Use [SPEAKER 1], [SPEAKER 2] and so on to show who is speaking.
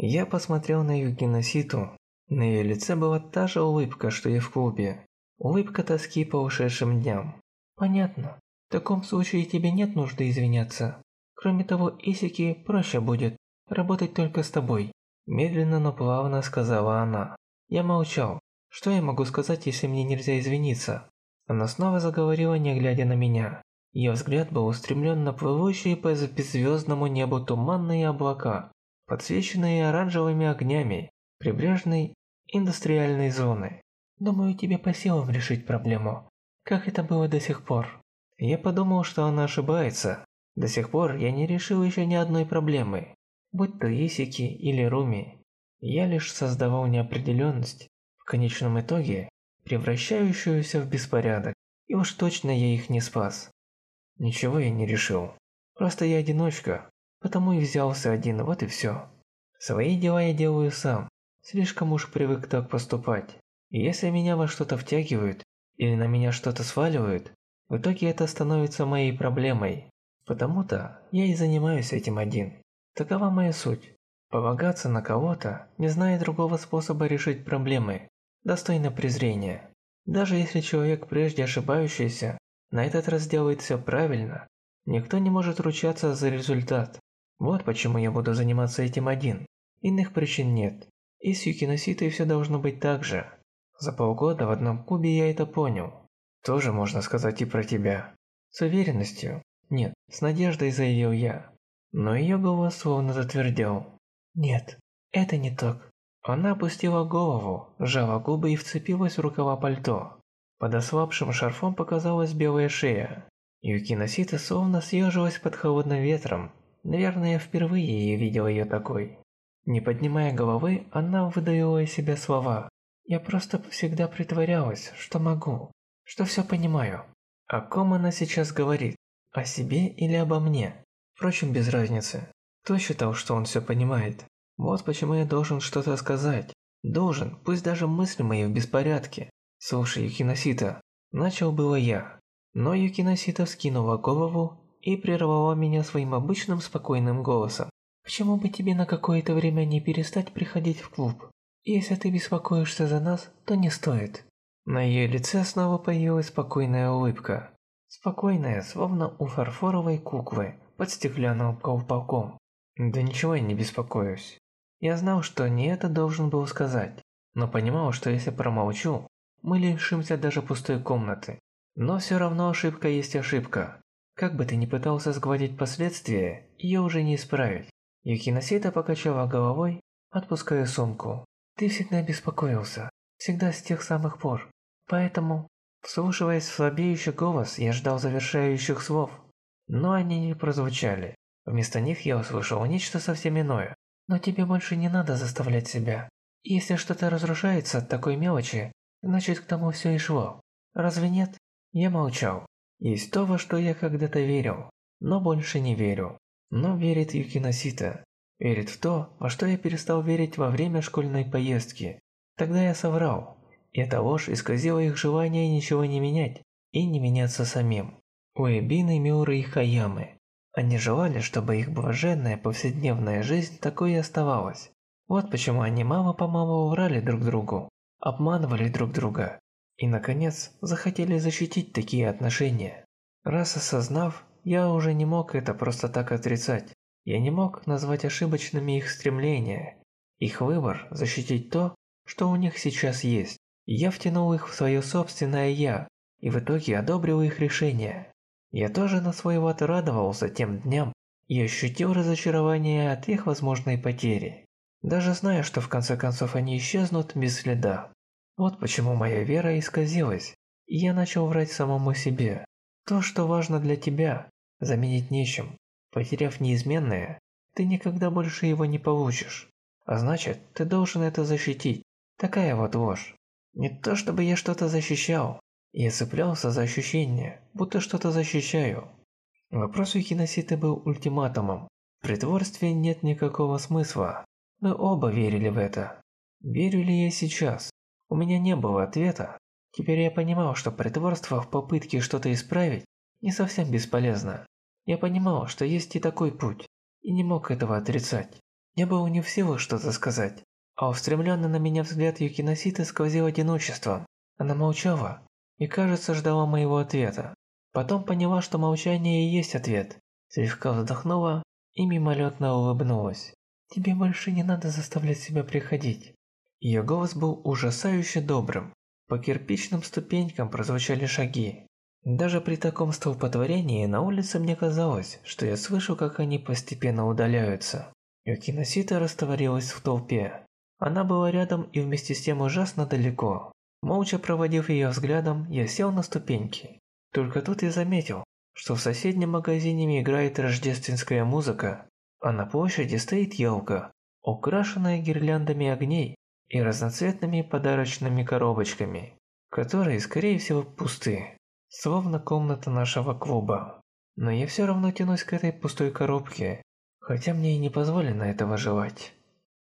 [SPEAKER 1] Я посмотрел на Юкиноситу. На ее лице была та же улыбка, что и в клубе. Улыбка тоски по ушедшим дням. Понятно. В таком случае тебе нет нужды извиняться. Кроме того, Исики проще будет работать только с тобой. Медленно, но плавно сказала она. Я молчал. Что я могу сказать, если мне нельзя извиниться? Она снова заговорила, не глядя на меня. Ее взгляд был устремлен на плывущие по беззвездному небу туманные облака, подсвеченные оранжевыми огнями прибрежной индустриальной зоны. Думаю, тебе по силам решить проблему, как это было до сих пор. Я подумал, что она ошибается. До сих пор я не решил еще ни одной проблемы, будь то Исики или Руми. Я лишь создавал неопределенность, в конечном итоге превращающуюся в беспорядок, и уж точно я их не спас. Ничего я не решил. Просто я одиночка, потому и взялся один, вот и все. Свои дела я делаю сам, слишком уж привык так поступать. И если меня во что-то втягивают, или на меня что-то сваливают, в итоге это становится моей проблемой. Потому-то я и занимаюсь этим один. Такова моя суть. Полагаться на кого-то, не зная другого способа решить проблемы, достойно презрения. Даже если человек прежде ошибающийся, на этот раз делает все правильно, никто не может ручаться за результат. Вот почему я буду заниматься этим один. Иных причин нет. И с Юкиноситой все должно быть так же. За полгода в одном кубе я это понял. Тоже можно сказать и про тебя. С уверенностью. Нет, с надеждой заявил я. Но ее голос словно затвердел. Нет, это не так. Она опустила голову, сжала губы и вцепилась в рукава пальто. Под ослабшим шарфом показалась белая шея. Юкиносита словно съежилась под холодным ветром. Наверное, я впервые видел ее такой. Не поднимая головы, она выдавила из себя слова. «Я просто всегда притворялась, что могу, что все понимаю». О ком она сейчас говорит? О себе или обо мне? Впрочем, без разницы. Кто считал, что он все понимает? Вот почему я должен что-то сказать. Должен, пусть даже мысли мои в беспорядке. Слушай, Юкиносита, начал было я. Но Юкиносита вскинула голову и прервала меня своим обычным спокойным голосом. Почему бы тебе на какое-то время не перестать приходить в клуб? Если ты беспокоишься за нас, то не стоит. На ее лице снова появилась спокойная улыбка. Спокойная, словно у фарфоровой куклы под стеклянным колпаком. Да ничего я не беспокоюсь. Я знал, что не это должен был сказать, но понимал, что если промолчу, мы лишимся даже пустой комнаты. Но все равно ошибка есть ошибка. Как бы ты ни пытался сгладить последствия, ее уже не исправить. Юкиносита покачала головой, отпуская сумку. «Ты всегда беспокоился, всегда с тех самых пор. Поэтому, вслушиваясь в слабеющий голос, я ждал завершающих слов. Но они не прозвучали. Вместо них я услышал нечто совсем иное. Но тебе больше не надо заставлять себя. Если что-то разрушается от такой мелочи, значит к тому все и шло. Разве нет? Я молчал. Есть то, во что я когда-то верил, но больше не верю. Но верит Юкиносита. Верит в то, во что я перестал верить во время школьной поездки. Тогда я соврал. Эта ложь исказила их желание ничего не менять и не меняться самим. Уэбины, Миуры и Хаямы. Они желали, чтобы их блаженная повседневная жизнь такой и оставалась. Вот почему они мало-помалу врали друг другу, обманывали друг друга и, наконец, захотели защитить такие отношения. Раз осознав, я уже не мог это просто так отрицать. Я не мог назвать ошибочными их стремления. Их выбор – защитить то, что у них сейчас есть. Я втянул их в свое собственное «я» и в итоге одобрил их решение. Я тоже на свой лад радовался тем дням и ощутил разочарование от их возможной потери. Даже зная, что в конце концов они исчезнут без следа. Вот почему моя вера исказилась, и я начал врать самому себе. То, что важно для тебя, заменить нечем. Потеряв неизменное, ты никогда больше его не получишь. А значит, ты должен это защитить. Такая вот ложь. Не то чтобы я что-то защищал. Я цеплялся за ощущение, будто что-то защищаю. Вопрос у Киноситы был ультиматумом. В притворстве нет никакого смысла. Мы оба верили в это. Верю ли я сейчас? У меня не было ответа. Теперь я понимал, что притворство в попытке что-то исправить не совсем бесполезно. Я понимал, что есть и такой путь, и не мог этого отрицать. Я был не в силах что-то сказать, а устремленный на меня взгляд Юкиноситы сквозил одиночеством. Она молчала и, кажется, ждала моего ответа. Потом поняла, что молчание и есть ответ. Слегка вздохнула и мимолетно улыбнулась. «Тебе больше не надо заставлять себя приходить». Ее голос был ужасающе добрым. По кирпичным ступенькам прозвучали шаги. Даже при таком столпотворении на улице мне казалось, что я слышу, как они постепенно удаляются. Юкиносита растворилась в толпе. Она была рядом и вместе с тем ужасно далеко. Молча проводив ее взглядом, я сел на ступеньки. Только тут я заметил, что в соседнем магазине играет рождественская музыка, а на площади стоит елка, украшенная гирляндами огней и разноцветными подарочными коробочками, которые, скорее всего, пусты, словно комната нашего клуба. Но я все равно тянусь к этой пустой коробке, хотя мне и не позволено этого желать.